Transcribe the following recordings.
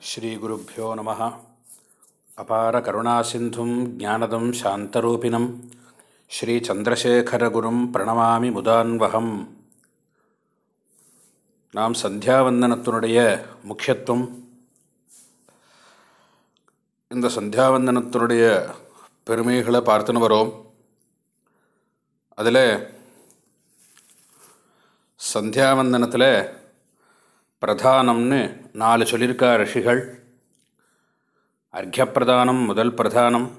ஸ்ரீகுருப்போ நம. அபார கருணாசிந்தும் ஜானதம் சாந்தரூபிணம். ஸ்ரீச்சந்திரசேகரகுரும் பிரணமாமி முதான்வகம். நாம் சந்தியாவந்தனத்தினுடைய முக்கியத்துவம். இந்த சந்தியாவந்தனத்தினுடைய பெருமைகளை பார்த்துன்னு வரோம். அதில் சந்தியாவந்தனத்தில் பிரதானம்னு நாலு சொல்லியிருக்கா ரிஷிகள். அர்க்கியப்பிரதானம் முதல் பிரதானம்.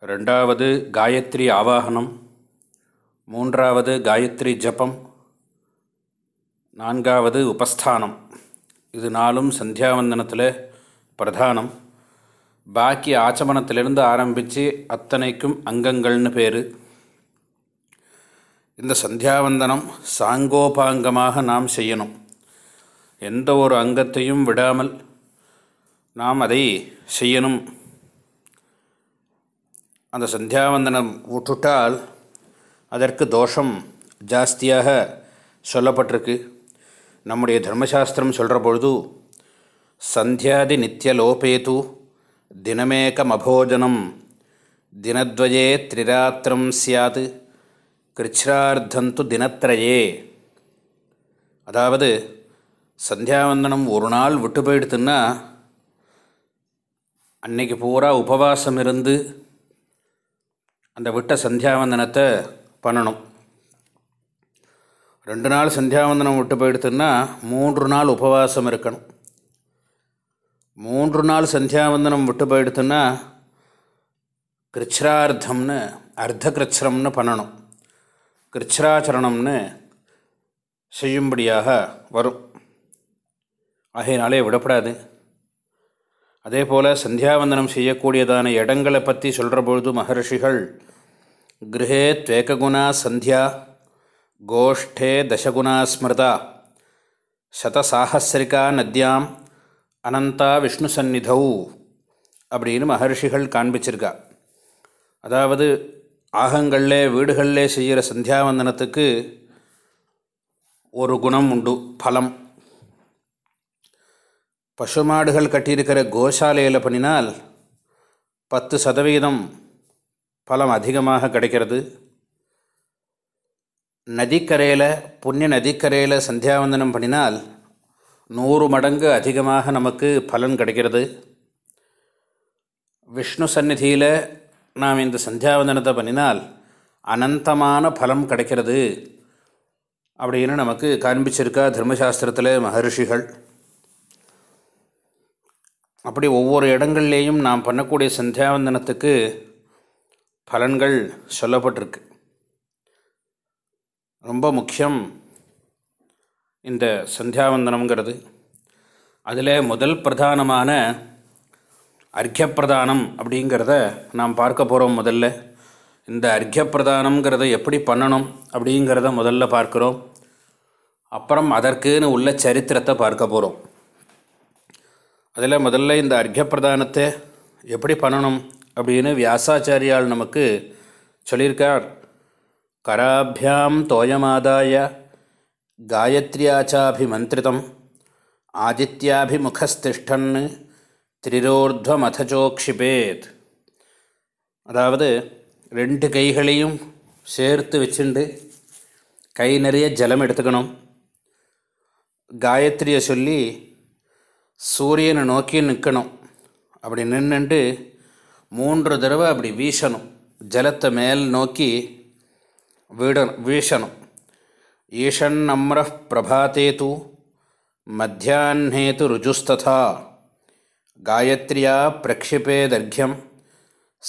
ரெண்டாவது காயத்ரி ஆவாகனம். மூன்றாவது காயத்ரி ஜபம். நான்காவது உபஸ்தானம். இது நாலும் சந்தியாவந்தனத்தில் பிரதானம். பாக்கி ஆச்சமனத்திலிருந்து ஆரம்பித்து அத்தனைக்கும் அங்கங்கள்னு பேர். இந்த சந்தியாவந்தனம் சாங்கோபாங்கமாக நாம் செய்யணும். எந்த ஒரு அங்கத்தையும் விடாமல் நாம் அதை செய்யணும். அந்த சந்தியாவந்தனம் விட்டுட்டால் அதற்கு தோஷம் ஜாஸ்தியாக சொல்லப்பட்டிருக்கு. நம்முடைய தர்மசாஸ்திரம் சொல்கிற பொழுது சந்தியாதி நித்தியலோபேது தினமேகம் அபோஜனம் தினத்வயே திரிராத்திரம் சியாத் கிருச்சார்த்தந்து தினத்திரையே அதாவது சந்தியாவந்தனம் ஒரு நாள் விட்டு போயிடுத்துன்னா அன்னைக்கு பூரா உபவாசம் இருந்து அந்த விட்ட சந்தியாவந்தனத்தை பண்ணணும். ரெண்டு நாள் சந்தியாவந்தனம் விட்டு போயிடுத்துன்னா மூன்று நாள் உபவாசம் இருக்கணும். மூன்று நாள் சந்தியாவந்தனம் விட்டு போயிடுத்துன்னா கிருச்ரார்த்தம்னு அர்த்த கிருச்சிரம்னு பண்ணணும். கிருச்ராச்சரணம்னு செய்யும்படியாக வரும். ஆகையினாலே விடப்படாது. அதே போல் சந்தியாவந்தனம் செய்யக்கூடியதான இடங்களை பற்றி சொல்கிற பொழுது மகர்ஷிகள் கிரகே துவேககுணா சந்தியா கோஷ்டே தசகுணா ஸ்மிருதா சதசாஹசிரிகா நத்யாம் அனந்தா விஷ்ணு சந்நிதௌ அப்படின்னு மகர்ஷிகள் காண்பிச்சிருக்கா. அதாவது ஆகங்களில் வீடுகளில் செய்கிற சந்தியாவந்தனத்துக்கு ஒரு குணம் உண்டு பலம். பசுமாடுகள் கட்டியிருக்கிற கோசாலையில் பண்ணினால் பத்து சதவீதம் பலம் அதிகமாக கிடைக்கிறது. நதிக்கரையில் புண்ணிய நதிக்கரையில் சந்தியாவந்தனம் பண்ணினால் நூறு மடங்கு அதிகமாக நமக்கு பலன் கிடைக்கிறது. விஷ்ணு சந்நிதியில் நாம் இந்த சந்தியாவந்தனத்தை பண்ணினால் அனந்தமான பலம் கிடைக்கிறது அப்படின்னு நமக்கு காண்பிச்சிருக்கா தர்மசாஸ்திரத்தில் மகர்ஷிகள். அப்படி ஒவ்வொரு இடங்கள்லேயும் நாம் பண்ணக்கூடிய சந்தியாவந்தனத்துக்கு பலன்கள் சொல்லப்பட்டிருக்கு. ரொம்ப முக்கியம் இந்த சந்தியாவந்தனம்ங்கிறது. அதில் முதல் பிரதானமான அர்க்கியப்பிரதானம் அப்படிங்கிறத நாம் பார்க்க போகிறோம் முதல்ல. இந்த அர்க்கியப்பிரதானங்கிறத எப்படி பண்ணணும் அப்படிங்கிறத முதல்ல பார்க்குறோம். அப்புறம் அதற்குன்னு உள்ள சரித்திரத்தை பார்க்க போகிறோம் அதில் முதல்ல இந்த அர்க்கியப்பிரதானத்தை எப்படி பண்ணணும் அப்படின்னு வியாசாச்சாரியால் நமக்கு சொல்லியிருக்கார். கராபியாம் தோயமாதாய காயத்ரியாச்சாபிமந்திரிதம் ஆதித்யாபிமுகஸ்திஷ்டன் திரிரோர்த்வமதச்சோக்ஷிபேத் அதாவது ரெண்டு கைகளையும் சேர்த்து வச்சுண்டு கை நிறைய ஜலம் எடுத்துக்கணும். காயத்ரியை சொல்லி சூரியனை நோக்கி நிற்கணும். அப்படி நின்றுண்டு மூன்று தடவை அப்படி வீசணும். ஜலத்தை மேல் நோக்கி வீட வீசணும். ஈஷன் நம்ர பிரபாத்தே தூ மத்தியாஹ்னே து ருஜுஸ்ததா. காயத்ரியா பிரக்ஷிபேதர்க்கியம்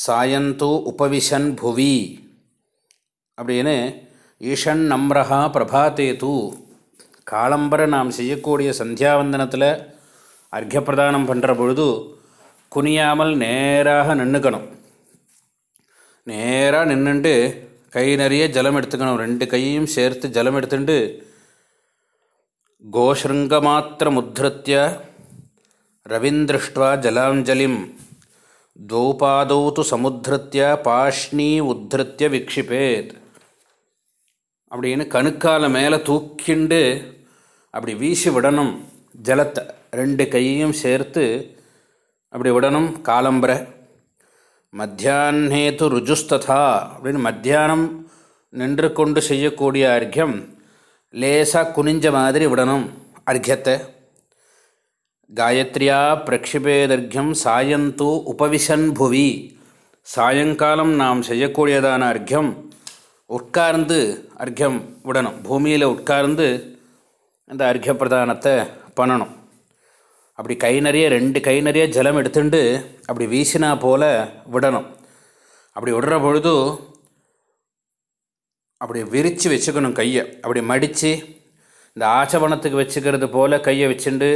சாயந்தூ உபவிஷன் புவி. அப்படின்னு ஈஷன் நம்ரஹா பிரபாத்தே. தூ காலம்பர நாம் செய்யக்கூடிய சந்தியாவந்தனத்தில் அர்க்கியப்பிரதானம் பண்ணுற பொழுது குனியாமல் நேராக நின்றுக்கணும் நேராக நின்றுண்டு கை நிறைய ஜலம் எடுத்துக்கணும். ரெண்டு கையும் சேர்த்து ஜலம் எடுத்துட்டு கோஷிருங்கமாத்திரமுத்திருத்திய ரவீந்திருஷ்டுவா ஜலாஞ்சலிம் தௌபாதௌ து சமுத்திருத்திய பாஷ்ணி உத்திருத்திய விக்ஷிப்பேத் அப்படின்னு கணுக்கால மேலே தூக்கிண்டு அப்படி வீசி விடணும் ஜலத்தை. ரெண்டு கையையும் சேர்த்து அப்படி விடணும் காலம்பரை மத்தியான்னேது ருஜுஸ்ததா அப்படின்னு மத்தியானம் நின்று கொண்டு செய்யக்கூடிய அர்க்கியம் லேசாக குனிஞ்ச மாதிரி விடணும் அர்க்கியத்தை. காயத்ரியா பிரக்ஷிபேதர்க்கியம் சாயந்தூ உபவிசன் புவி. சாயங்காலம் நாம் செய்யக்கூடியதான அர்க்கியம் உட்கார்ந்து அர்க்கியம் விடணும். பூமியில் உட்கார்ந்து அந்த அர்க்கிய பிரதானத்தை பண்ணணும். அப்படி கை நிறைய ரெண்டு கை நிறைய ஜலம் எடுத்துட்டு அப்படி வீசினா போல் விடணும். அப்படி விடுற பொழுது அப்படி விரித்து வச்சுக்கணும் கையை. அப்படி மடித்து இந்த ஆச்சவனத்துக்கு வச்சுக்கிறது போல் கையை வச்சுண்டு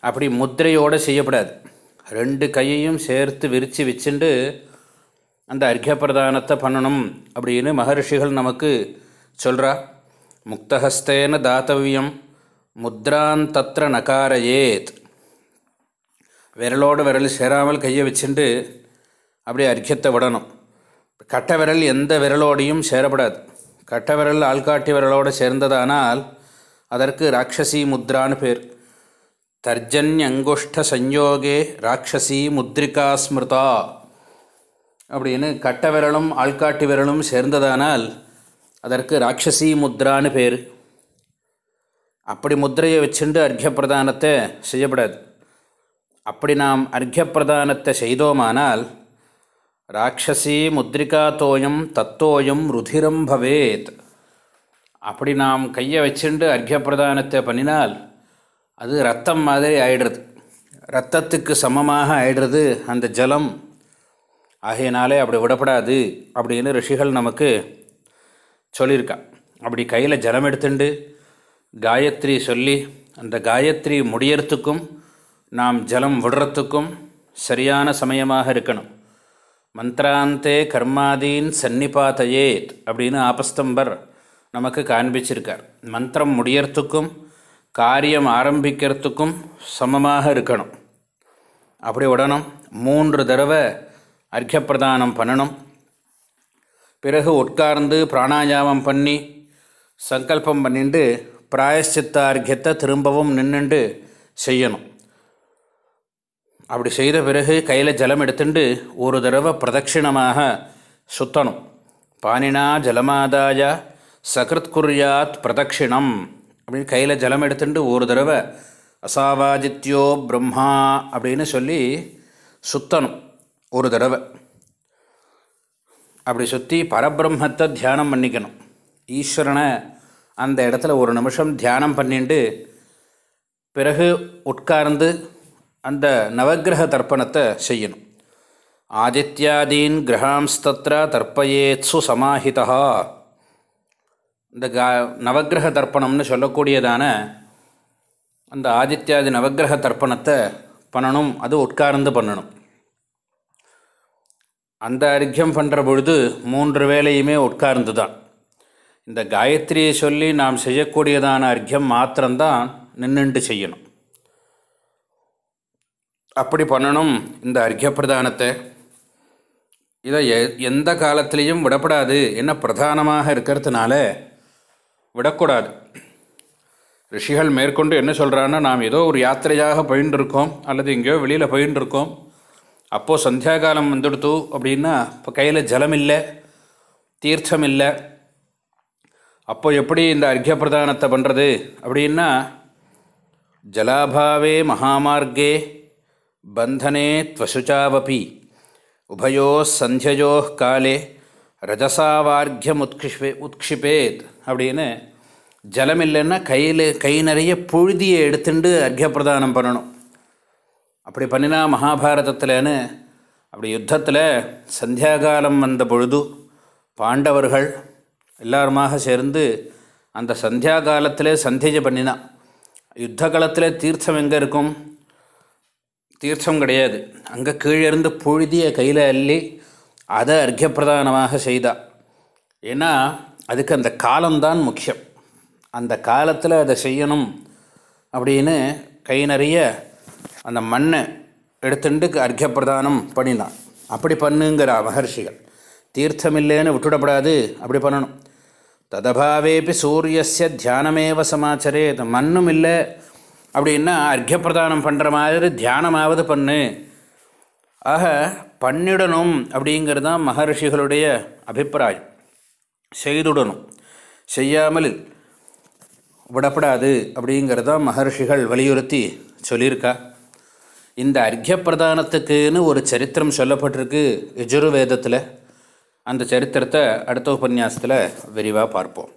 அப்படி முத்திரையோடு செய்யப்படாது. ரெண்டு கையையும் சேர்த்து விரித்து வச்சுண்டு அந்த அர்க்கியபிரதானத்தை பண்ணணும் அப்படின்னு மகர்ஷிகள் நமக்கு சொல்கிறா முக்தஹஸ்தேன தாத்தவியம் முத்ரான் தத்திர நகாரயேத். விரலோடு விரல் சேராமல் கையை வச்சுட்டு அப்படியே அரிக்கத்தை விடணும். கட்டை விரல் எந்த விரலோடையும் சேரப்படாது. கட்டை விரல் ஆள்காட்டி விரலோடு சேர்ந்ததானால் அதற்கு ராட்சசி முத்ரான்னு பேர். தர்ஜன்யங்குஷ்ட சஞ்சோகே ராட்சசி முத்ரிகா ஸ்மிருதா அப்படின்னு கட்ட விரலும் ஆள்காட்டி விரலும் சேர்ந்ததானால் அதற்கு ராட்சசி முத்ரான்னு பேர். அப்படி முத்திரையை வச்சுண்டு அர்க்கிய பிரதானத்தை செய்யப்படாது. அப்படி நாம் அர்க்கியப்பிரதானத்தை செய்தோமானால் ராட்சசி முத்ரிகா தோயம் தத்தோயம் ருதிரம் பவேத். அப்படி நாம் கையை வச்சுண்டு அர்க்கியப்பிரதானத்தை பண்ணினால் அது ரத்தம் மாதிரி ஆயிடுறது. ரத்தத்துக்கு சமமாக ஆயிடுறது அந்த ஜலம். ஆகையினாலே அப்படி விடப்படாது அப்படின்னு ரிஷிகள் நமக்கு சொல்லியிருக்கா. அப்படி கையில் ஜலம் எடுத்துண்டு காயத்ரி சொல்லி அந்த காயத்ரி முடியறதுக்கும் நாம் ஜலம் விடுறத்துக்கும் சரியான சமயமாக இருக்கணும். மந்த்ராந்தே கர்மாதீன் சன்னிபாத்தையேத் அப்படின்னு ஆபஸ்தம்பர் நமக்கு காண்பிச்சிருக்கார். மந்திரம் முடியறதுக்கும் காரியம் ஆரம்பிக்கிறதுக்கும் சமமாக இருக்கணும். அப்படி உடனும் மூன்று தடவை அர்க்கப்பிரதானம் பண்ணணும். பிறகு உட்கார்ந்து பிராணாயாமம் பண்ணி சங்கல்பம் பண்ணிட்டு பிராயஷ்சித்தார்க்கியத்தை திரும்பவும் நின்றுண்டு செய்யணும். அப்படி செய்த பிறகு கையில் ஜலம் எடுத்துட்டு ஒரு தடவை பிரதட்சிணமாக சுத்தணும். பானினா ஜலமாதாய சகிருத் குர்யாத் பிரதட்சிணம் அப்படின்னு கையில் ஜலம் எடுத்துட்டு ஒரு தடவை அசாவாஜித்யோ பிரம்மா அப்படின்னு சொல்லி சுத்தணும் ஒரு தடவை. அப்படி சுற்றி பரபிரம்மத்தை தியானம் பண்ணிக்கணும். ஈஸ்வரனை அந்த இடத்துல ஒரு நிமிஷம் தியானம் பண்ணிட்டு பிறகு உட்கார்ந்து அந்த நவகிரக தர்ப்பணத்தை செய்யணும். ஆதித்யாதீன் கிரகாம்ஸ்தத்ர தர்ப்பயேத்சு சமாஹிதா இந்த கா நவகிரக தர்ப்பணம்னு சொல்லக்கூடியதான அந்த ஆதித்யாதி நவகிரக தர்ப்பணத்தை பண்ணணும் அது உட்கார்ந்து பண்ணணும். அந்த அர்க்கியம் பண்ணுற பொழுது மூன்று வேலையுமே உட்கார்ந்து தான் இந்த காயத்ரியை சொல்லி நாம் செய்யக்கூடியதான அர்க்கியம் மாத்திரம்தான் நின்றுண்டு செய்யணும். அப்படி பண்ணணும். இந்த அர்க்கிய பிரதானத்தை. இதை எ எந்த காலத்திலையும் விடப்படாது. என்ன பிரதானமாக இருக்கிறதுனால விடக்கூடாது. ரிஷிகள் மேற்கொண்டு என்ன சொல்கிறான்னா நாம் ஏதோ ஒரு யாத்திரையாக போயின்னு அல்லது எங்கேயோ வெளியில் போயின்னு இருக்கோம் அப்போது சந்தியாகாலம் வந்துடுத்து அப்படின்னா இப்போ கையில் ஜலம் இல்லை தீர்த்தம் இல்லை அப்போ எப்படி இந்த அர்க்கிய பிரதானத்தை பண்ணுறது அப்படின்னா ஜலாபாவே மகாமார்க்கே பந்தனே த்வசுச்சாவபி உபயோ சந்தியோ காலே ரஜசாவார்கியம் உத்கிஷ்பே உத்க்ஷிபேத் அப்படின்னு ஜலம் இல்லைன்னா கையில் கை நிறைய புழுதியை எடுத்துட்டு அர்க்கிய பிரதானம் பண்ணணும். அப்படி பண்ணினா மகாபாரதத்தில்னு அப்படி யுத்தத்தில் சந்தியாகாலம் வந்த பொழுது பாண்டவர்கள் எல்லாருமாக சேர்ந்து அந்த சந்தியா காலத்திலே சந்தியை பண்ணினான் யுத்த காலத்தில் தீர்த்தம் எங்கே இருக்கும்? தீர்த்தம் கிடையாது. அங்கே கீழே இருந்து புழுதிய கையில் அள்ளி அதை அர்க்கியப்பிரதானமாக செய்தா. ஏன்னா அதுக்கு அந்த காலம்தான் முக்கியம். அந்த காலத்தில் அதை செய்யணும் அப்படின்னு கை நிறைய அந்த மண்ணை எடுத்துட்டு அர்க்கியப்பிரதானம் பண்ணினான். அப்படி பண்ணுங்கிற மகர்ஷிகள். தீர்த்தம் இல்லைன்னு விட்டுடப்படாது அப்படி பண்ணணும். ததபாவேபி சூரியஸ்ய தியானமேவ சமாச்சரே மண்ணும் இல்லை அப்படின்னா அர்க்கியப்பிரதானம் பண்ணுற மாதிரி தியானமாவது பண்ணு. ஆக பண்ணிடணும் அப்படிங்கிறது தான் மகர்ஷிகளுடைய அபிப்பிராயம். செய்துடணும். செய்யாமல் விடப்படாது அப்படிங்கிறது தான் மகர்ஷிகள் வலியுறுத்தி சொல்லியிருக்கா. இந்த அர்க்கியப்பிரதானத்துக்குன்னு ஒரு சரித்திரம் சொல்லப்பட்டிருக்கு யஜுர்வேதத்தில். அந்த சரித்திரத்தை அடுத்த உபன்யாசத்தில் விரிவாக பார்ப்போம்.